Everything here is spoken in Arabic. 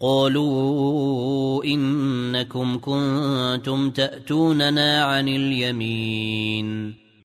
قالوا إنكم كنتم تأتوننا عن اليمين.